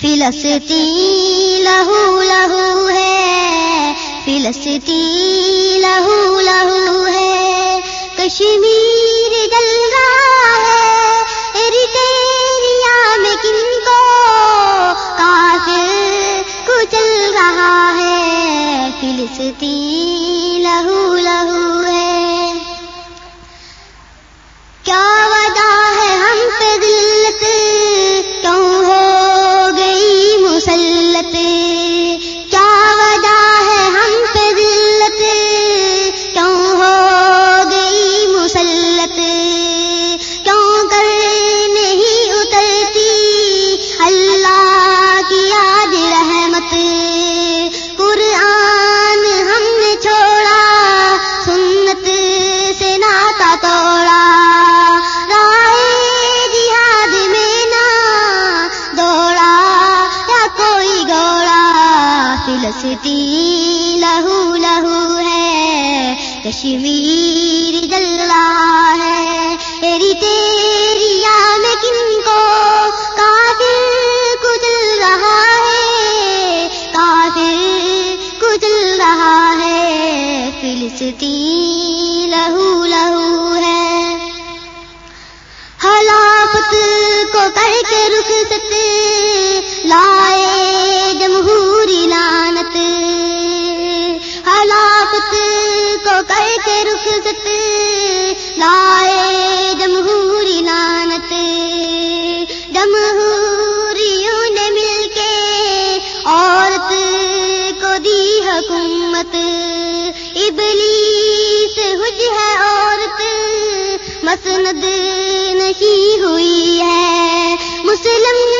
فلسطین لہو لہو ہے فلسطین لہو لہو ہے۔ کشمیر جل رہا ہے، ایریٹیریا میں کن کو کافر کچل رہا ہے۔ فلسطین لہو لہو فلسطین لہو لہو ہے، کشمیر جل رہا ہے۔ تیری تیری میں کن کو کافر کچل رہا ہے؟ کافر کچل رہا ہے، فلسطین کے لائے جمہوری لانت جمہوریوں نے مل کے عورت کو دی حکومت۔ ابلیس حج ہے عورت، مسند نہیں ہوئی ہے۔ مسلم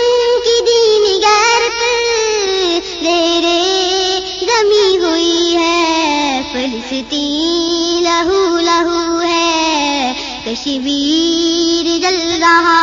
کشمیر جل رہا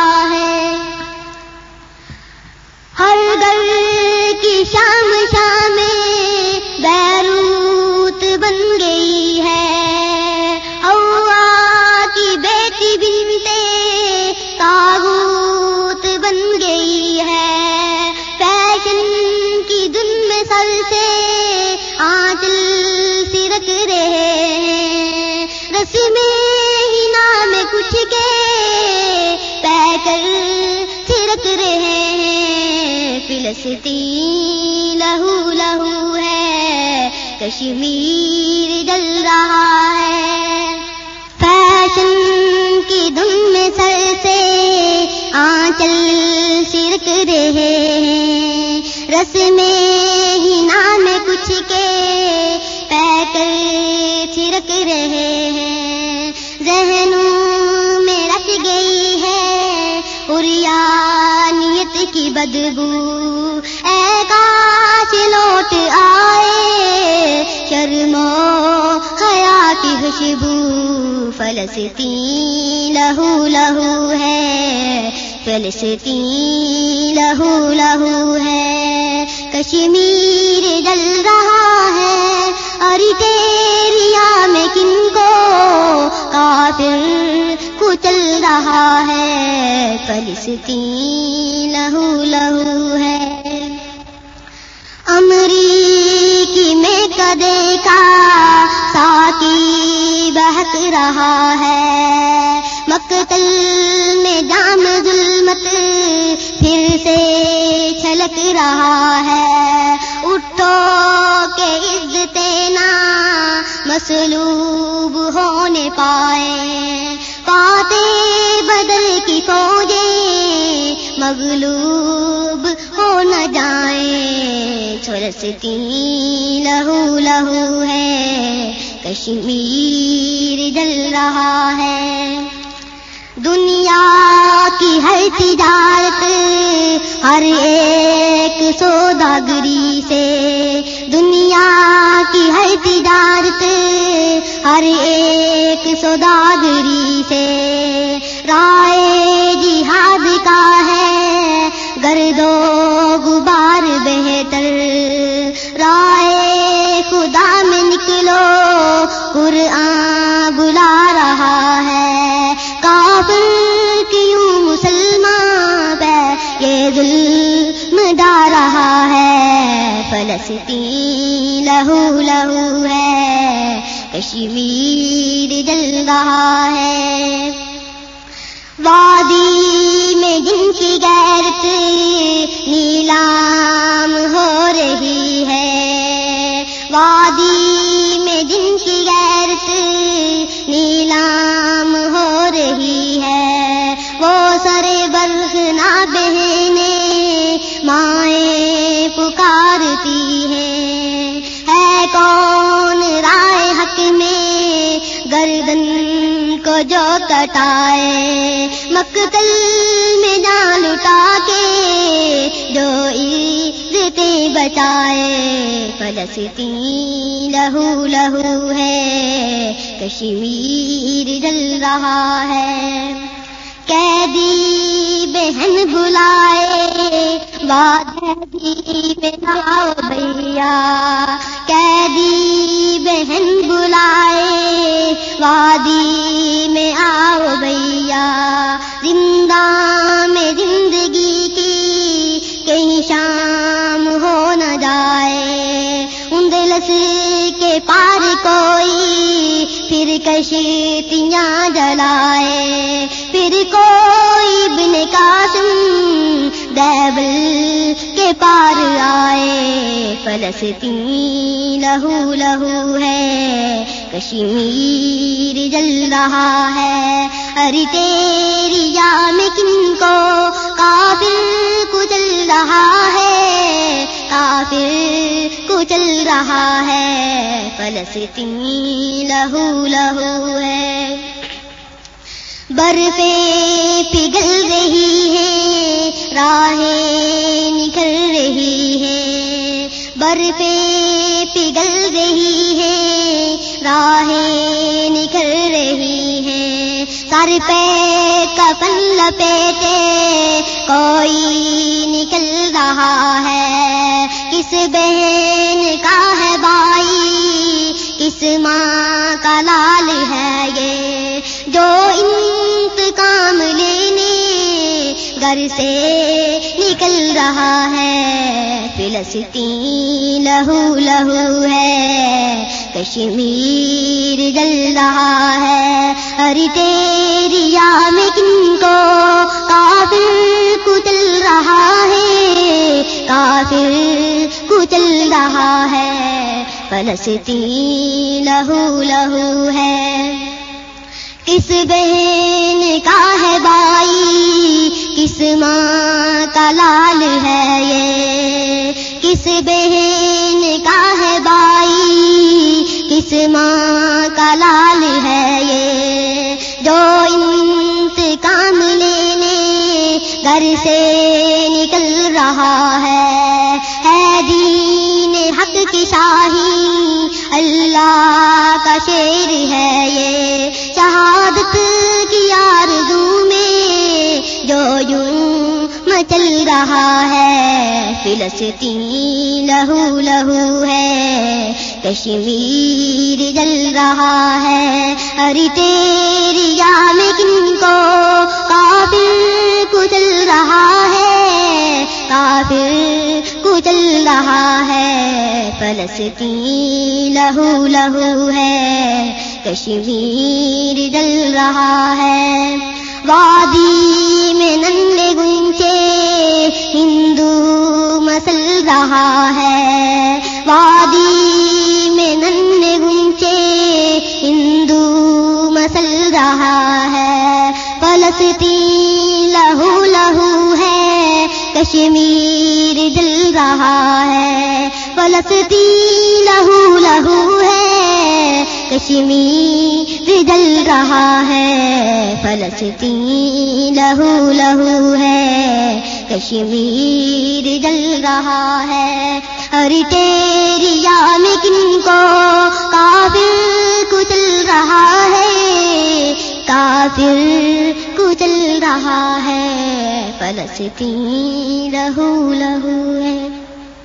ہیں لہو لہو ہے، کشمیر جل رہا ہے۔ فیشن کی دھن میں سر سے آنچل سرک رہے ہیں۔ رس میں ہی نام کچھ کے پہ کر چھڑک رہے ہیں۔ ذہنوں میں رچ گئی ہے، اریانیت کی بدبو۔ آئے حیا کی خوشبو فلسطین لہو لہو ہے، فلسطین لہو لہو ہے، کشمیر جل رہا ہے اور تیریا میں کن کو کافر کچل رہا ہے، فلسطین لہو لہو ہے۔ امریکی میں کدے کا ساکی بہک رہا ہے۔ مقتل میں جام ظلمت پھر سے چھلک رہا ہے۔ اٹھو کے عزت نا مسلوب ہونے پائے۔ پاتے بدل کی فوجیں مغلوب ہو نہ جائیں۔ چھلستی لہو لہو ہے۔ کشمیر جل رہا ہے۔ دنیا کی ہر تجارت ہر ایک سوداگری سے۔ دنیا کی ہر تجارت ہر ایک سوداگری فلسطین لہو لہو ہے، کشمیر جل رہا ہے۔ وادی میں جن کی غیرت نیلام ہو رہی ہے، وادی میں جن کی غیرت نیلام ہو رہی ہے۔ وہ سر برف نہ بہنے مائیں پکارتی ہیں ہے کون رائے حق میں گردن کو جو کٹائے؟ مقتل میں جان لٹا کے جو عزتیں بچائے۔ فلسطین لہو لہو ہے، کشمیر جل رہا ہے۔ قیدی بہن بلائے وادی بناؤ بھیا۔ قیدی بہن بلائے دیبل کے پار آئے، فلسطین لہو لہو ہے، کشمیر جل رہا ہے۔ ارے تیری یام کن کو کافر کچل رہا ہے کافر کچل رہا ہے۔ فلسطین لہو لہو ہے۔ برفے پگھل رہی ہے، راہیں نکل رہی ہے۔ برفے پگھل رہی ہے، راہیں نکل رہی ہے۔ سر پہ کفن لپیٹے کوئی نکل رہا ہے۔ کس بہن کا ہے بائی کس ماں کا لال ہے یہ؟ جو انتقام لینے گھر سے نکل رہا ہے۔ فلسطین لہو لہو ہے۔ کشمیر جل رہا ہے۔ ارے تیری یام کن کو کافر کچل رہا ہے۔ کافر کچل رہا ہے۔ فلسطین لہو لہو ہے۔ کس بہن کا ہے بائی ماں کا لال ہے یہ۔ کس بہن ہے لہو لہو ہے۔ کشمیر جل رہا ہے۔ ارے تیری یام کن کو کافر کچل رہا ہے۔ کافر کچل رہا ہے۔ فلسطین لہو لہو ہے۔ کشمیر جل رہا ہے۔ وادی فلسطین لہو لہو ہے، کشمیر جل رہا ہے۔ فلسطین لہو لہو ہے، کشمیر جل رہا ہے۔ فلسطین لہو لہو ہے، کشمیر جل رہا ہے۔ ارے تیری یام کن کو کافر کچل رہا ہے کافر کچل رہا ہے فلسطین لہو لہو ہے۔